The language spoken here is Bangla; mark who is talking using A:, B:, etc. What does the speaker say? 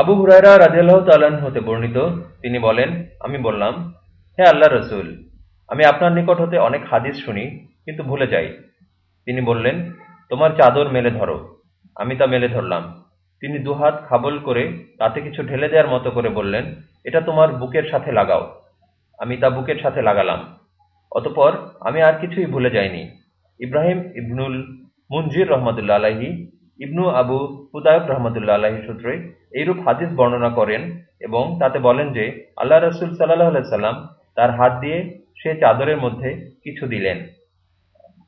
A: আবু হুরায়রা রাজিয়াল্লাহ তাল্লাহ্ন হতে বর্ণিত, তিনি বলেন, আমি বললাম, হে আল্লাহ রসুল, আমি আপনার নিকট হতে অনেক হাদিস শুনি, কিন্তু ভুলে যাই। তিনি বললেন, তোমার চাদর মেলে ধরো, আমি তা মেলে ধরলাম। তিনি দুহাত খাবল করে তাতে কিছু ঢেলে দেওয়ার মতো করে বললেন, এটা তোমার বুকের সাথে লাগাও। আমি তা বুকের সাথে লাগালাম। অতপর আমি আর কিছুই ভুলে যাইনি। ইব্রাহিম ইবনুল মুনজির রহমতুল্লা আলাহি ইবনু আবু হুদায়ব রহমতুল্লা আলাহি সূত্রে এইরূপ হাদিস বর্ণনা করেন এবং তাতে বলেন যে, আল্লাহ রসুল সাল্লাহ সাল্লাম তার হাত দিয়ে সে চাদরের মধ্যে কিছু দিলেন।